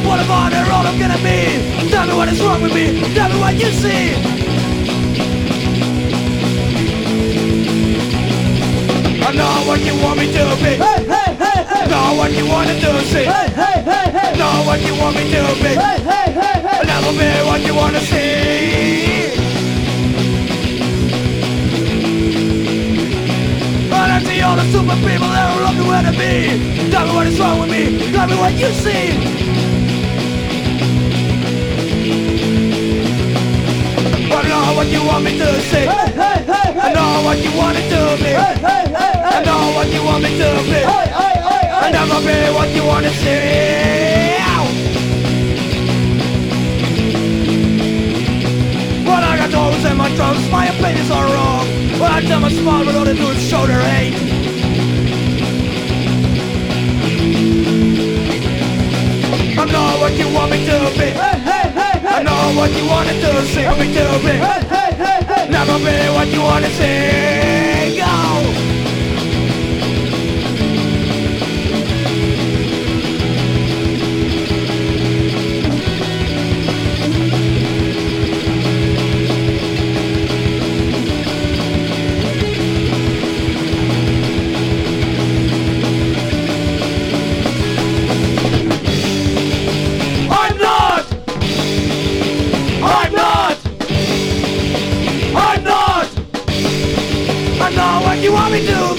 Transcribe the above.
lost the point of honor, all I'm gonna be. Tell me what is wrong with me, tell me what you see. I know what you want me to be. Hey, hey, hey, hey. Know what you wanna do, see. Hey, hey, hey, hey. Know what you want me to be. Hey, hey, hey, hey. Never be what you wanna see. But I see all the super people that are looking where to be. Tell me what is wrong with me. Tell me what you see. What you want me to see. Hey, hey, hey, I know what you want to do me. Hey, hey, hey, I know what you want me to be. Hey, hey, hey, I never be what you want to see. But I got holes in my drums, my opinions are wrong. But I tell my smile, but all they do is show their hate. I know what you want me to be. Hey, hey, hey, I know what you want to do, see me to be. Never be what you want to see. You want me to